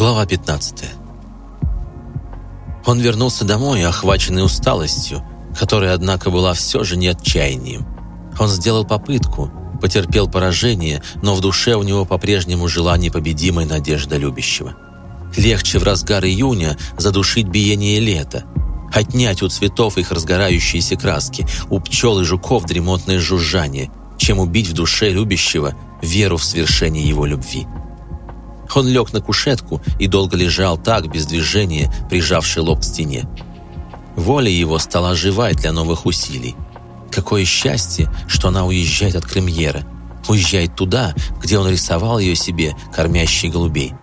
Глава 15 Он вернулся домой, охваченный усталостью, которая, однако, была все же не отчаянием. Он сделал попытку, потерпел поражение, но в душе у него по-прежнему жила непобедимая надежда любящего. Легче в разгар июня задушить биение лета, отнять у цветов их разгорающиеся краски, у пчел и жуков дремотное жужжание, чем убить в душе любящего веру в свершение его любви. Он лег на кушетку и долго лежал так, без движения, прижавший лоб к стене. Воля его стала оживать для новых усилий. Какое счастье, что она уезжает от Кремьера, уезжает туда, где он рисовал ее себе, кормящий голубей.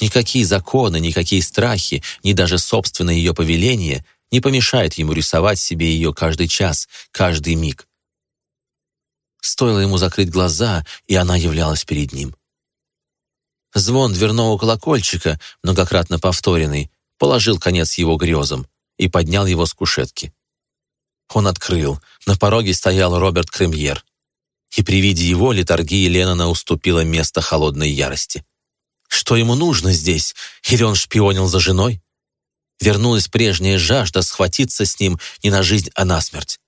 Никакие законы, никакие страхи, ни даже собственное ее повеление не помешают ему рисовать себе ее каждый час, каждый миг. Стоило ему закрыть глаза, и она являлась перед ним. Звон дверного колокольчика, многократно повторенный, положил конец его грезам и поднял его с кушетки. Он открыл. На пороге стоял Роберт Кремьер. И при виде его литургии Леннона уступила место холодной ярости. Что ему нужно здесь? Или он шпионил за женой? Вернулась прежняя жажда схватиться с ним не на жизнь, а на смерть.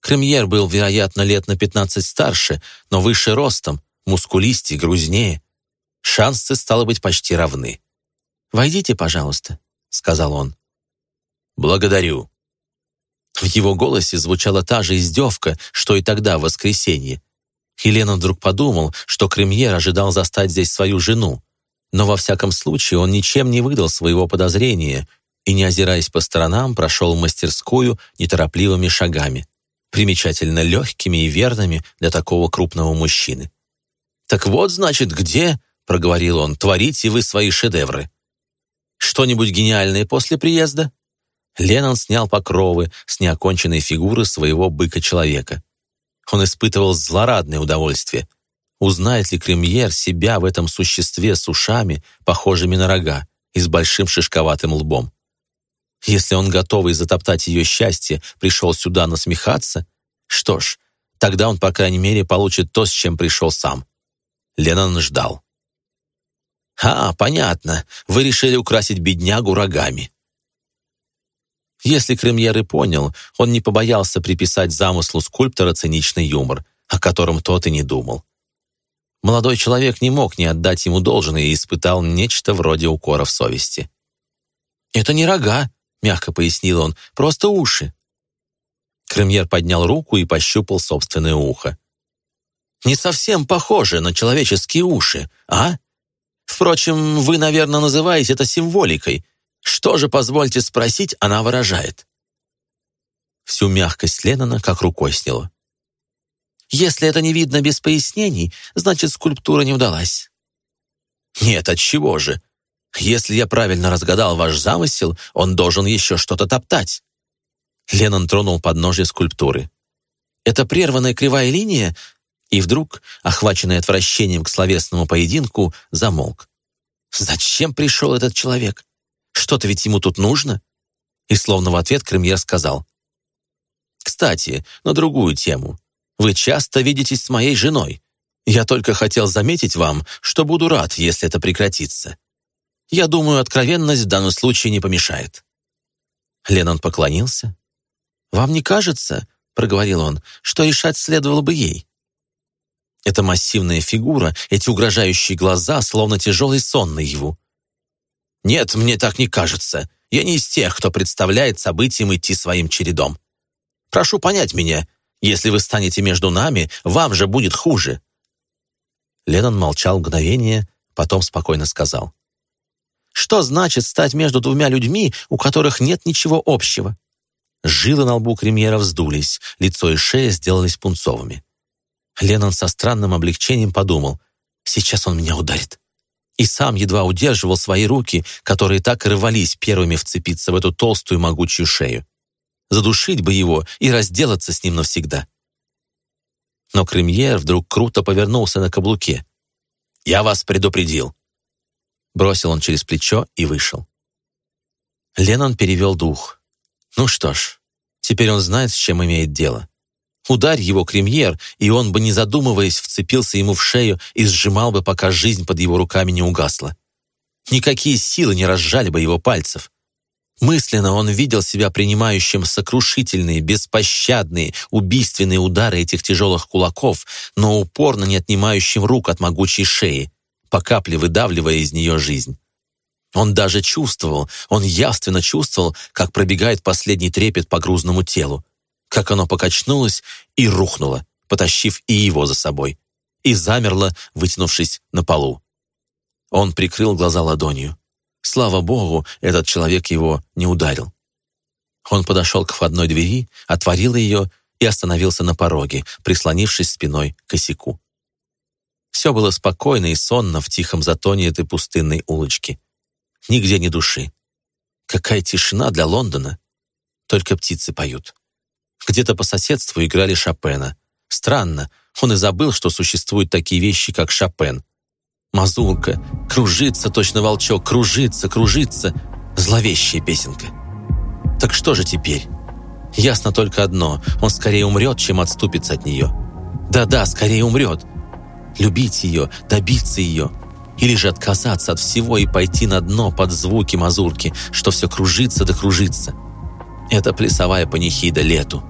Кремьер был, вероятно, лет на пятнадцать старше, но выше ростом, мускулистее, грузнее. Шансы, стало быть, почти равны. «Войдите, пожалуйста», — сказал он. «Благодарю». В его голосе звучала та же издевка, что и тогда, в воскресенье. Хелена вдруг подумал, что Кремьер ожидал застать здесь свою жену. Но во всяком случае он ничем не выдал своего подозрения и, не озираясь по сторонам, прошел в мастерскую неторопливыми шагами, примечательно легкими и верными для такого крупного мужчины. «Так вот, значит, где, — проговорил он, — творите вы свои шедевры? Что-нибудь гениальное после приезда?» Леннон снял покровы с неоконченной фигуры своего быка-человека. Он испытывал злорадное удовольствие. Узнает ли Кремьер себя в этом существе с ушами, похожими на рога, и с большим шишковатым лбом? Если он, готовый затоптать ее счастье, пришел сюда насмехаться, что ж, тогда он, по крайней мере, получит то, с чем пришел сам. Леннон ждал. «А, понятно, вы решили украсить беднягу рогами. Если Кремьер и понял, он не побоялся приписать замыслу скульптора циничный юмор, о котором тот и не думал. Молодой человек не мог не отдать ему должное и испытал нечто вроде укора в совести. «Это не рога», — мягко пояснил он, — «просто уши». Кремьер поднял руку и пощупал собственное ухо. «Не совсем похоже на человеческие уши, а? Впрочем, вы, наверное, называете это символикой, что же, позвольте спросить, она выражает? Всю мягкость Леннона как рукой сняло. Если это не видно без пояснений, значит, скульптура не удалась. Нет, от чего же? Если я правильно разгадал ваш замысел, он должен еще что-то топтать. Леннон тронул подножье скульптуры. Это прерванная кривая линия, и вдруг, охваченный отвращением к словесному поединку, замолк. Зачем пришел этот человек? Что-то ведь ему тут нужно?» И словно в ответ Кремьер сказал. «Кстати, на другую тему. Вы часто видитесь с моей женой. Я только хотел заметить вам, что буду рад, если это прекратится. Я думаю, откровенность в данном случае не помешает». Леннон поклонился. «Вам не кажется, — проговорил он, — что решать следовало бы ей?» Эта массивная фигура, эти угрожающие глаза, словно тяжелый сон наяву. Нет, мне так не кажется. Я не из тех, кто представляет событиям идти своим чередом. Прошу понять меня. Если вы станете между нами, вам же будет хуже». Леннон молчал мгновение, потом спокойно сказал. «Что значит стать между двумя людьми, у которых нет ничего общего?» Жилы на лбу Кремьера вздулись, лицо и шея сделались пунцовыми. Леннон со странным облегчением подумал, «Сейчас он меня ударит» и сам едва удерживал свои руки, которые так и рвались первыми вцепиться в эту толстую могучую шею. Задушить бы его и разделаться с ним навсегда. Но Кремьер вдруг круто повернулся на каблуке. «Я вас предупредил!» Бросил он через плечо и вышел. Леннон перевел дух. Ну что ж, теперь он знает, с чем имеет дело. Ударь его кремьер, и он бы, не задумываясь, вцепился ему в шею и сжимал бы, пока жизнь под его руками не угасла. Никакие силы не разжали бы его пальцев. Мысленно он видел себя принимающим сокрушительные, беспощадные, убийственные удары этих тяжелых кулаков, но упорно не отнимающим рук от могучей шеи, по капле выдавливая из нее жизнь. Он даже чувствовал, он явственно чувствовал, как пробегает последний трепет по грузному телу, как оно покачнулось и рухнуло, потащив и его за собой, и замерло, вытянувшись на полу. Он прикрыл глаза ладонью. Слава богу, этот человек его не ударил. Он подошел к входной двери, отворил ее и остановился на пороге, прислонившись спиной к косяку. Все было спокойно и сонно в тихом затоне этой пустынной улочки. Нигде ни души. Какая тишина для Лондона. Только птицы поют. Где-то по соседству играли Шопена. Странно, он и забыл, что существуют такие вещи, как Шопен. Мазурка. Кружится точно волчок, кружится, кружится. Зловещая песенка. Так что же теперь? Ясно только одно. Он скорее умрет, чем отступится от нее. Да-да, скорее умрет. Любить ее, добиться ее. Или же отказаться от всего и пойти на дно под звуки мазурки, что все кружится да кружится. Это плясовая панихида лету.